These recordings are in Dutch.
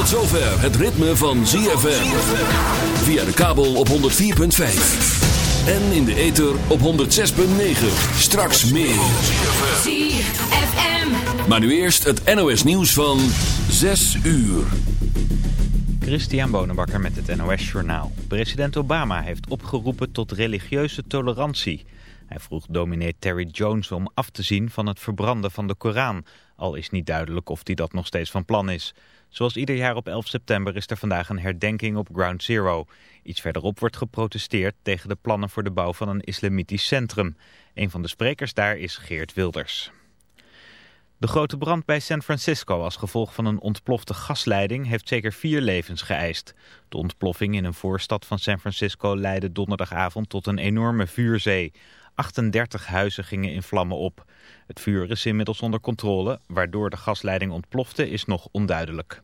Tot zover het ritme van ZFM. Via de kabel op 104.5. En in de ether op 106.9. Straks meer. ZFM. Maar nu eerst het NOS nieuws van 6 uur. Christian Bonenbakker met het NOS Journaal. President Obama heeft opgeroepen tot religieuze tolerantie. Hij vroeg dominee Terry Jones om af te zien van het verbranden van de Koran. Al is niet duidelijk of hij dat nog steeds van plan is. Zoals ieder jaar op 11 september is er vandaag een herdenking op Ground Zero. Iets verderop wordt geprotesteerd tegen de plannen voor de bouw van een islamitisch centrum. Een van de sprekers daar is Geert Wilders. De grote brand bij San Francisco als gevolg van een ontplofte gasleiding heeft zeker vier levens geëist. De ontploffing in een voorstad van San Francisco leidde donderdagavond tot een enorme vuurzee. 38 huizen gingen in vlammen op. Het vuur is inmiddels onder controle. Waardoor de gasleiding ontplofte is nog onduidelijk.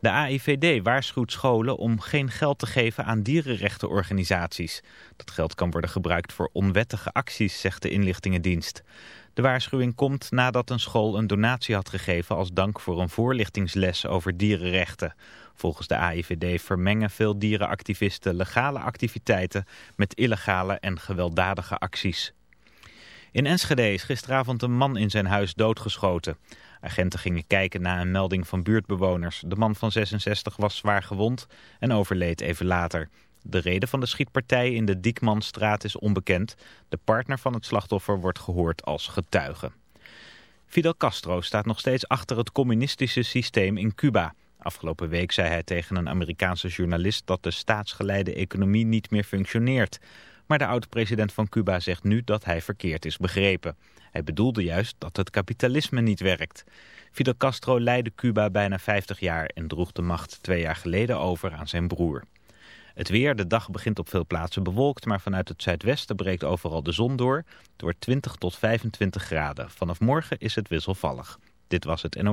De AIVD waarschuwt scholen om geen geld te geven aan dierenrechtenorganisaties. Dat geld kan worden gebruikt voor onwettige acties, zegt de inlichtingendienst. De waarschuwing komt nadat een school een donatie had gegeven als dank voor een voorlichtingsles over dierenrechten. Volgens de AIVD vermengen veel dierenactivisten legale activiteiten met illegale en gewelddadige acties. In Enschede is gisteravond een man in zijn huis doodgeschoten. Agenten gingen kijken naar een melding van buurtbewoners. De man van 66 was zwaar gewond en overleed even later. De reden van de schietpartij in de Diekmanstraat is onbekend. De partner van het slachtoffer wordt gehoord als getuige. Fidel Castro staat nog steeds achter het communistische systeem in Cuba. Afgelopen week zei hij tegen een Amerikaanse journalist dat de staatsgeleide economie niet meer functioneert. Maar de oud-president van Cuba zegt nu dat hij verkeerd is begrepen. Hij bedoelde juist dat het kapitalisme niet werkt. Fidel Castro leidde Cuba bijna 50 jaar en droeg de macht twee jaar geleden over aan zijn broer. Het weer, de dag begint op veel plaatsen bewolkt, maar vanuit het zuidwesten breekt overal de zon door. Wordt 20 tot 25 graden. Vanaf morgen is het wisselvallig. Dit was het NO.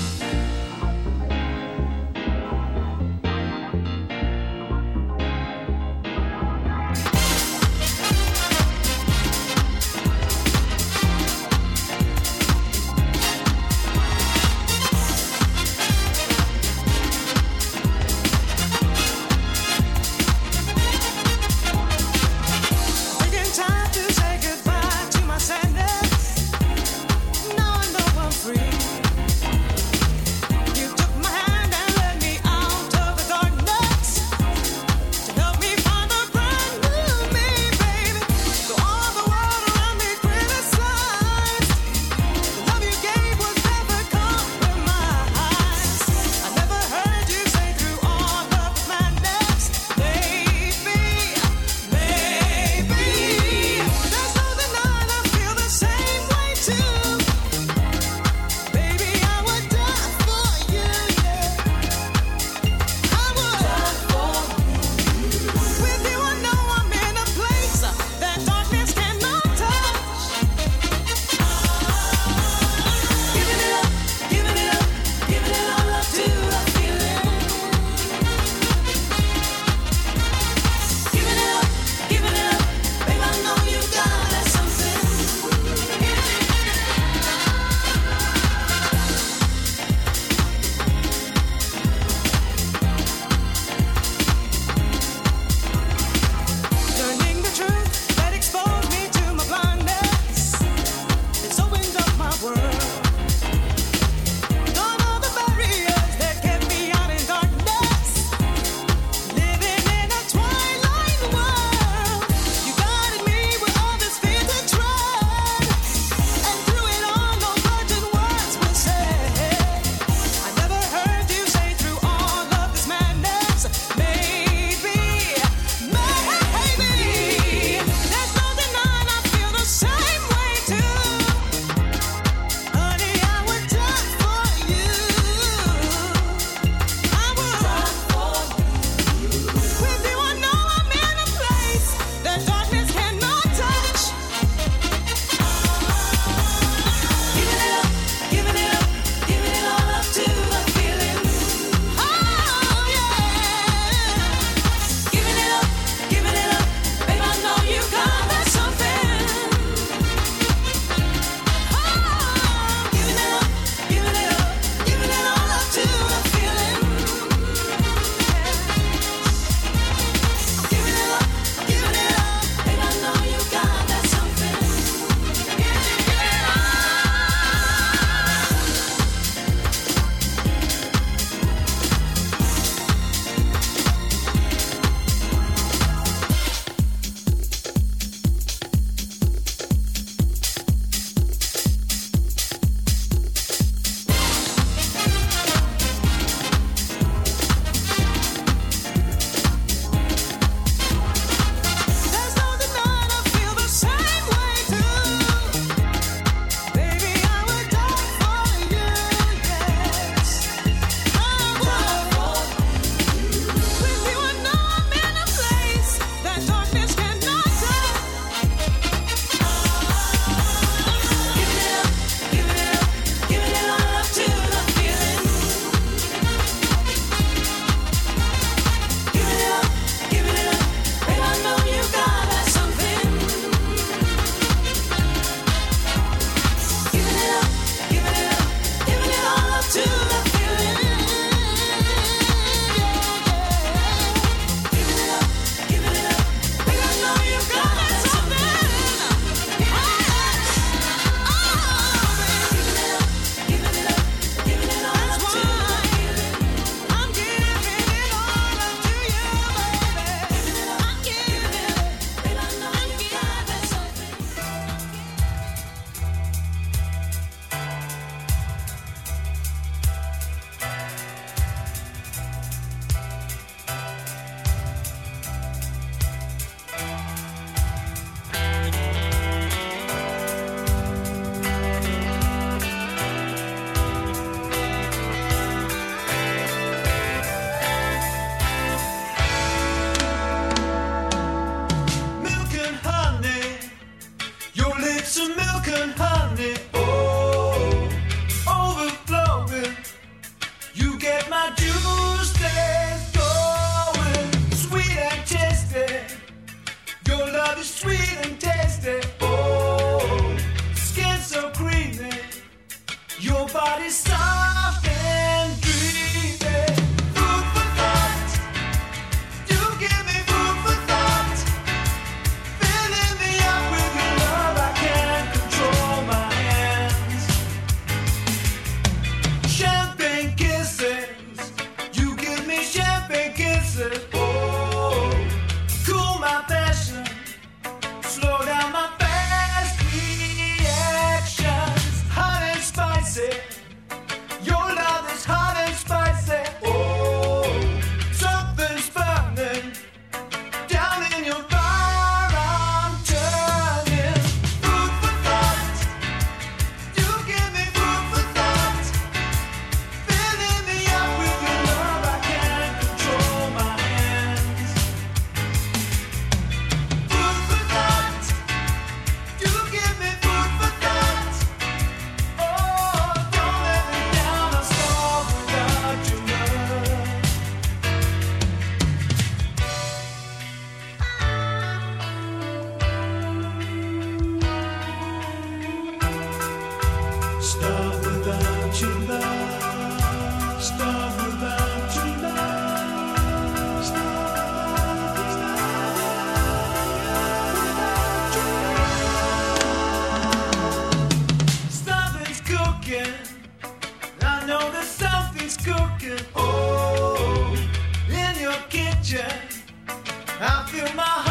ZFM.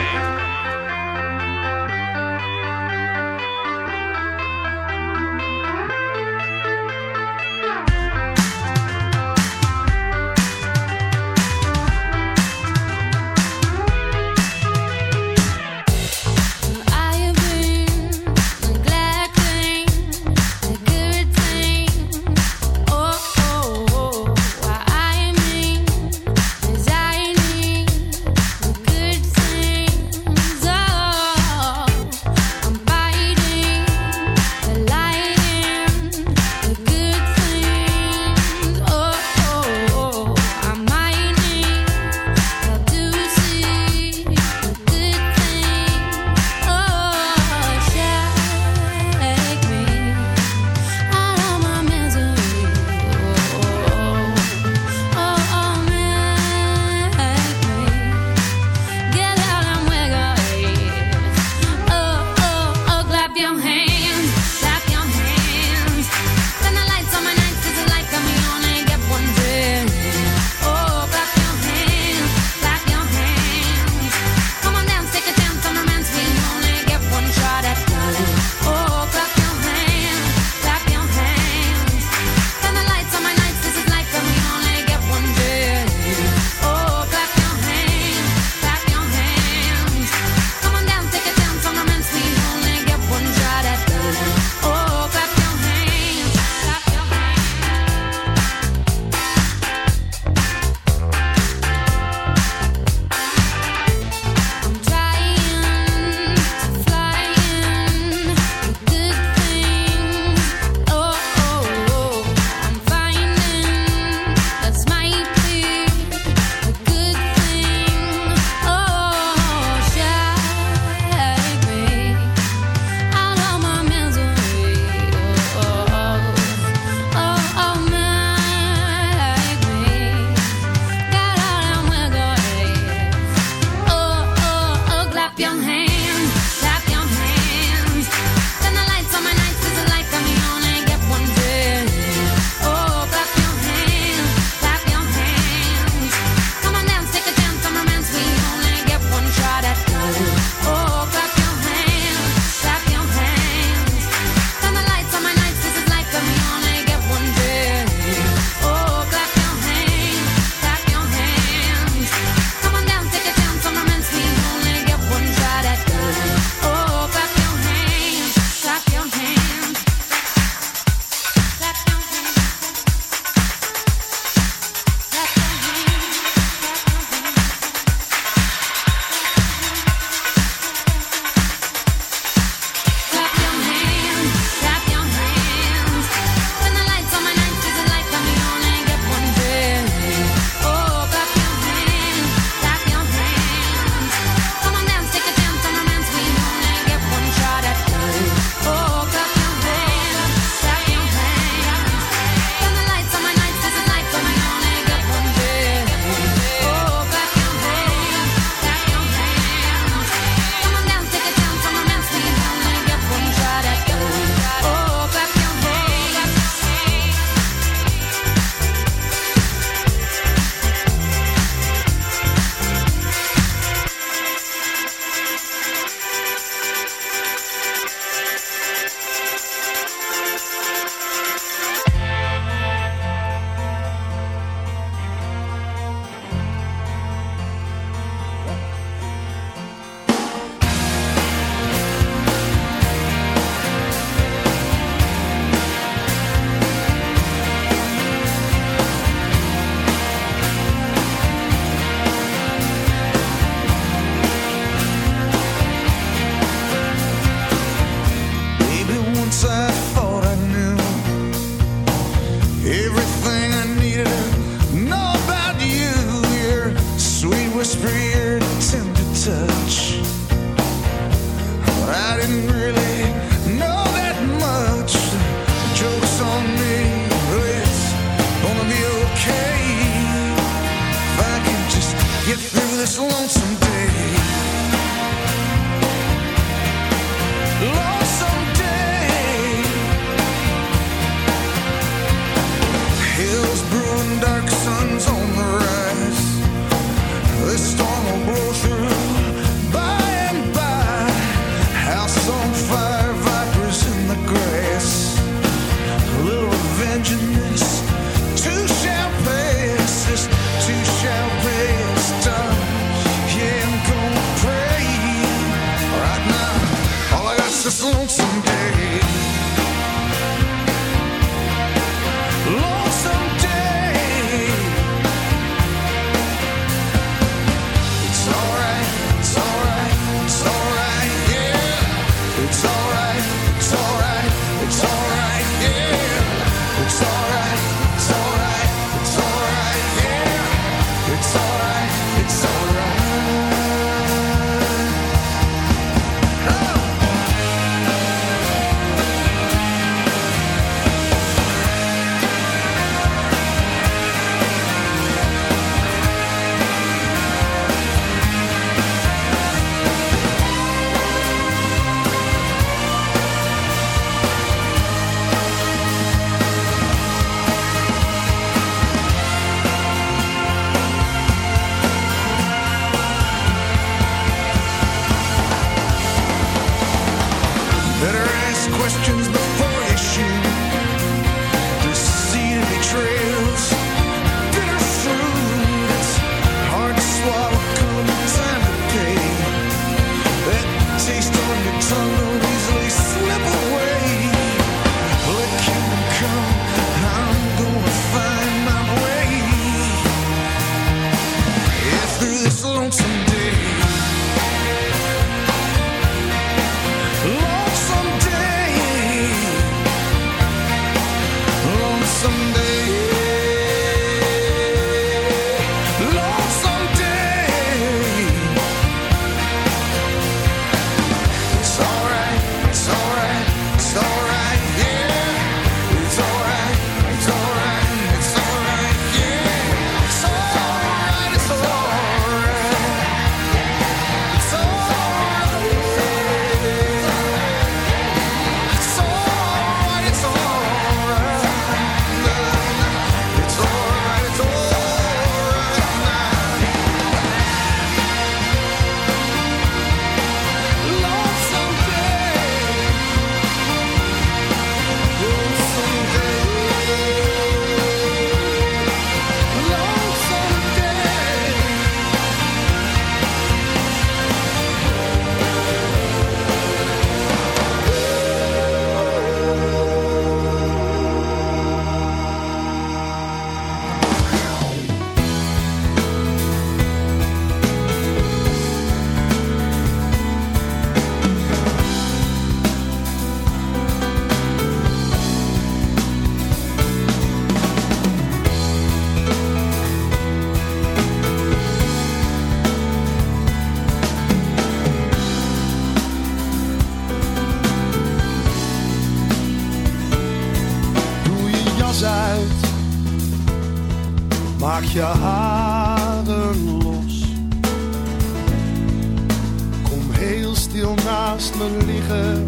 stil naast me liggen.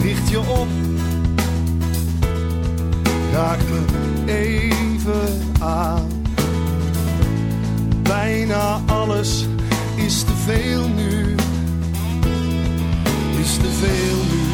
Richt je op, raak me even aan. Bijna alles is te veel nu, is te veel nu.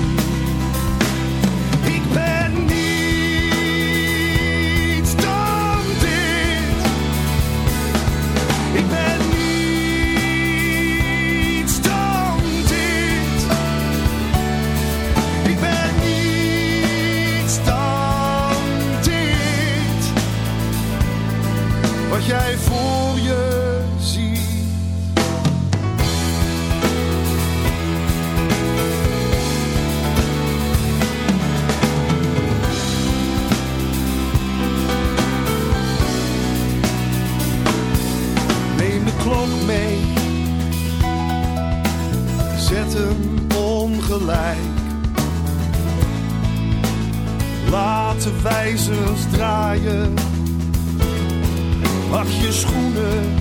ijzers draaien. Pak je schoenen,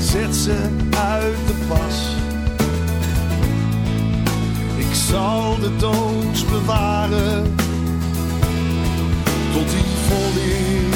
zet ze uit de pas. Ik zal de doods bewaren tot die volleer.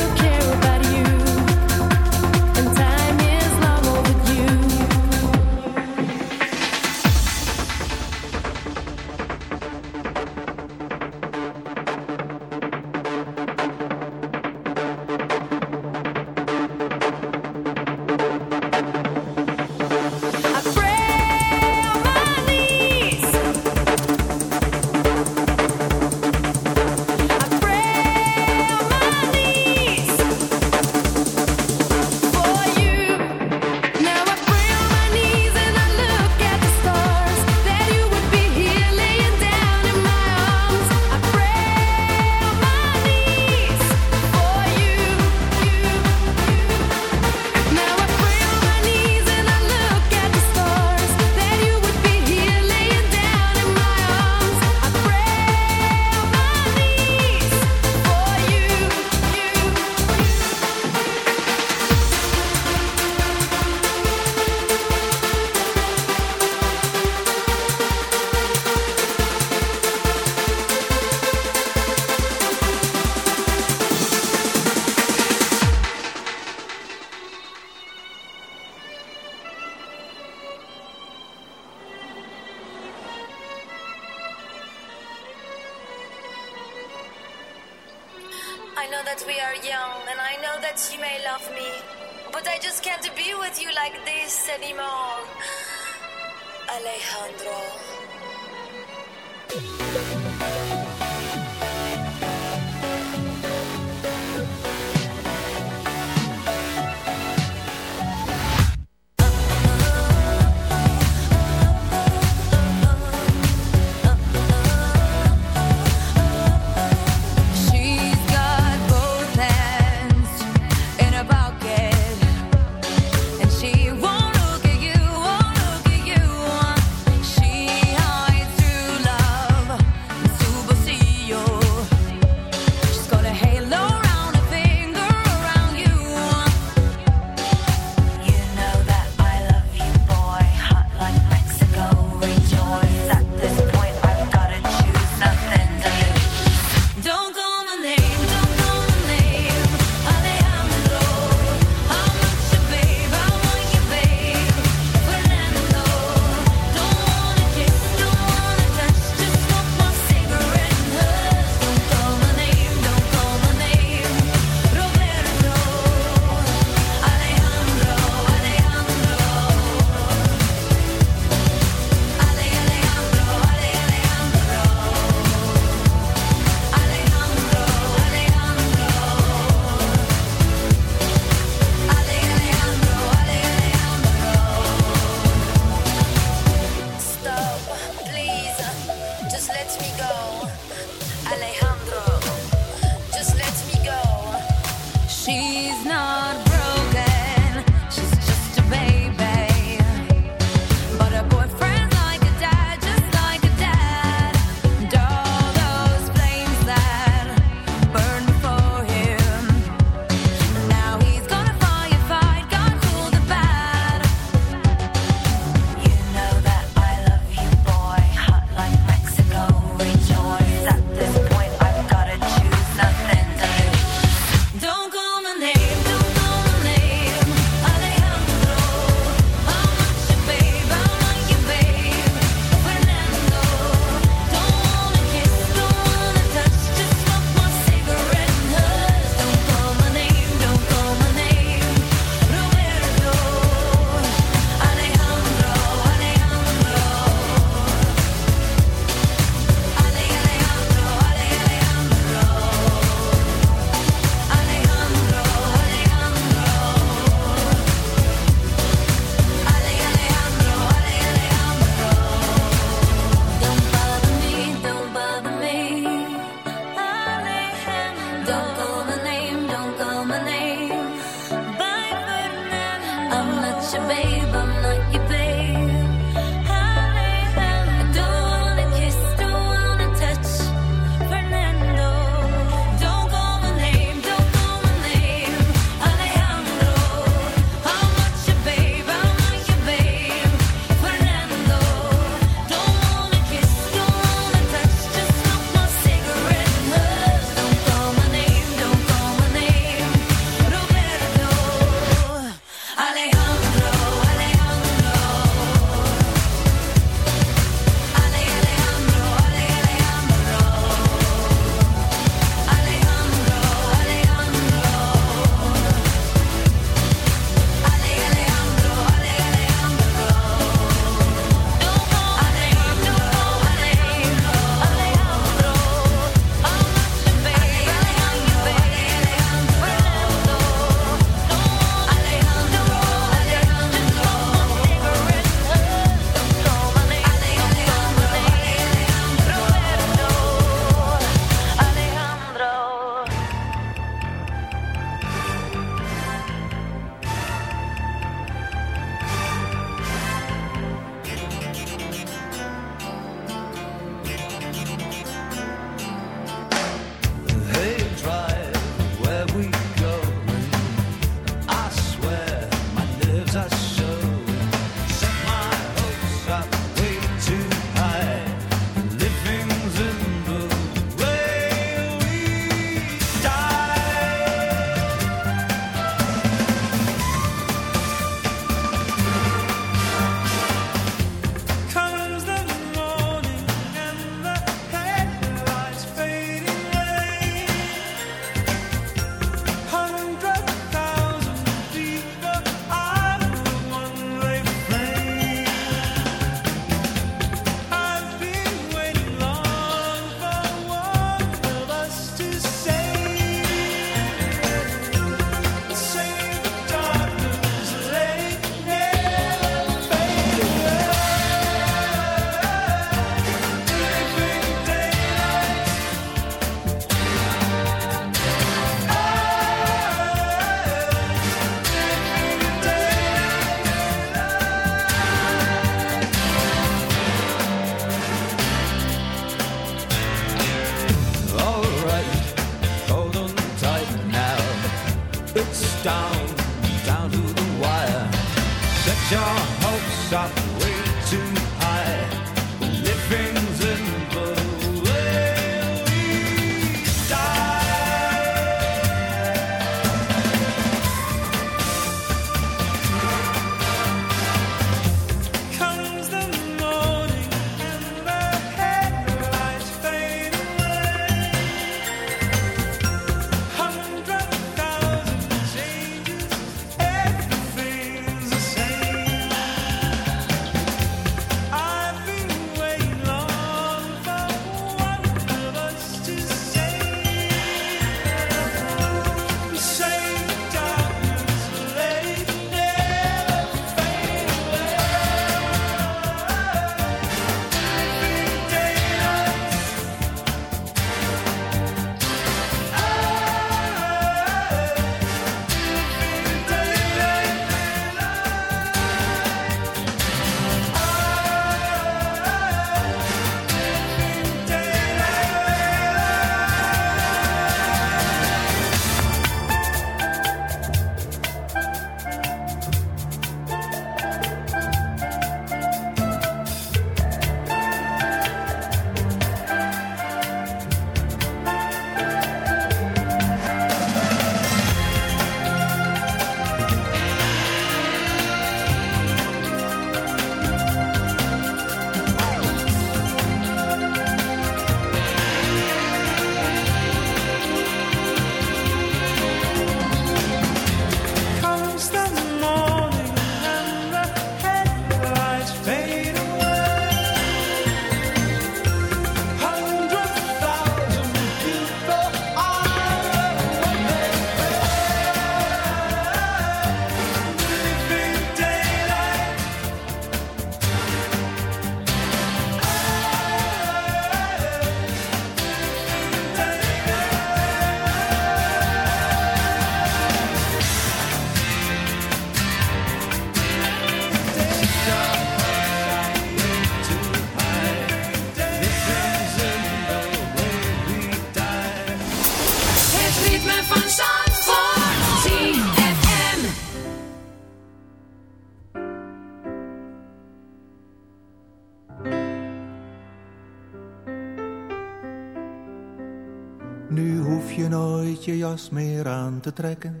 Hoef je nooit je jas meer aan te trekken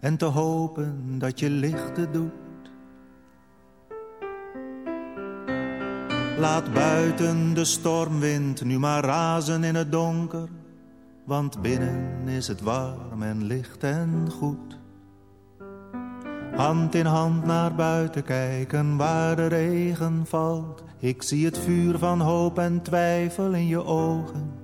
en te hopen dat je lichten doet. Laat buiten de stormwind nu maar razen in het donker, want binnen is het warm en licht en goed. Hand in hand naar buiten kijken waar de regen valt. Ik zie het vuur van hoop en twijfel in je ogen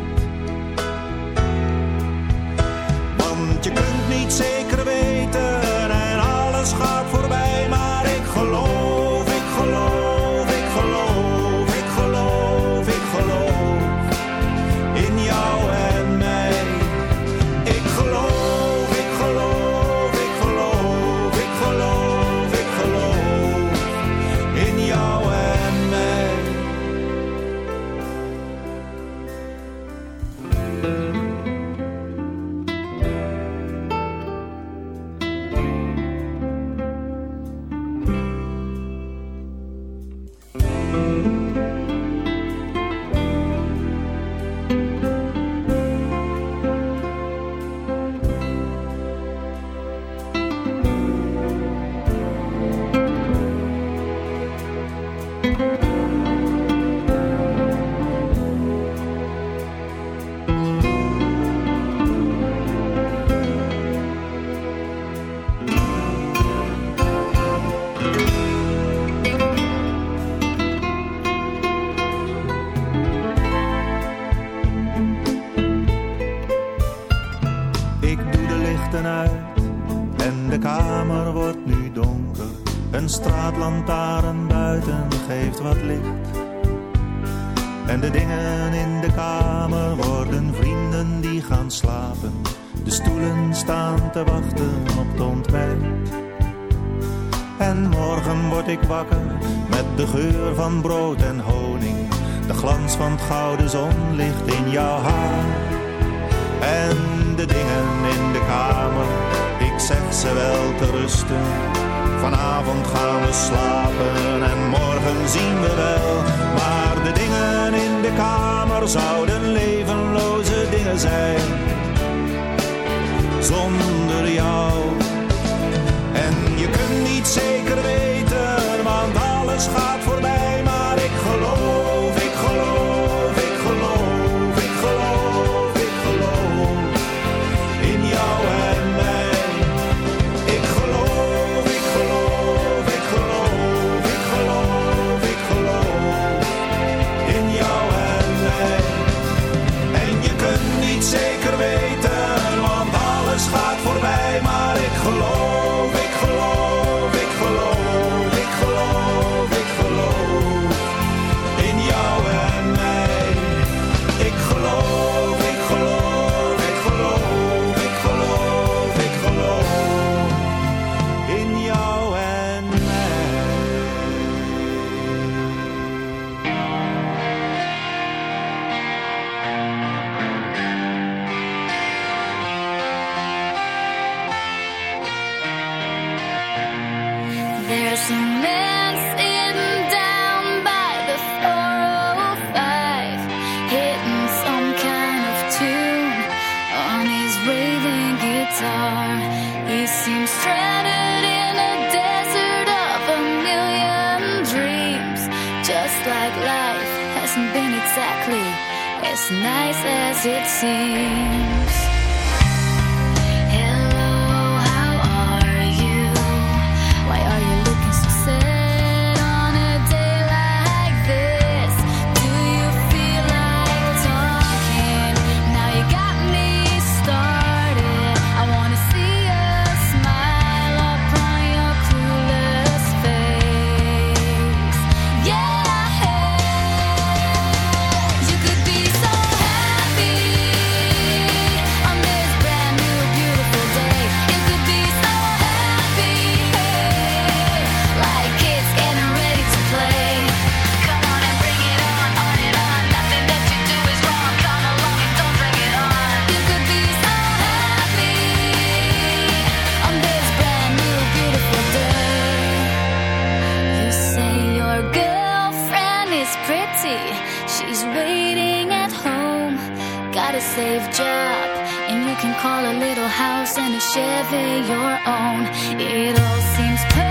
De zon ligt in jouw haar. En de dingen in de kamer, ik zeg ze wel te rusten. Vanavond gaan we slapen en morgen zien we wel. Maar de dingen in de kamer zouden levenloze dingen zijn. Zonder jou. En je kunt niet zeker weten, want alles gaat voor call a little house and a Chevy your own. It all seems perfect.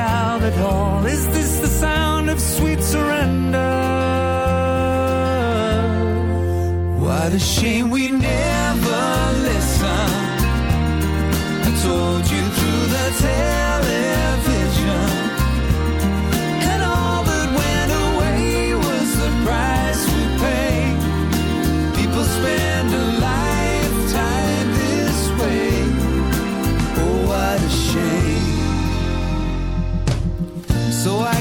outlet hall. Is this the sound of sweet surrender? What a shame we never listened. I told you through the television.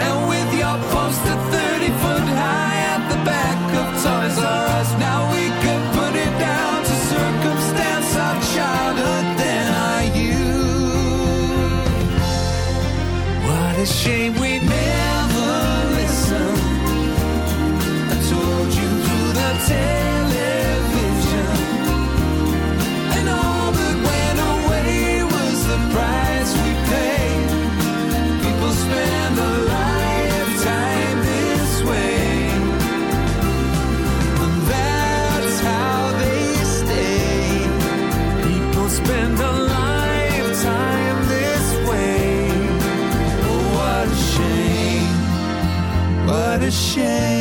é change.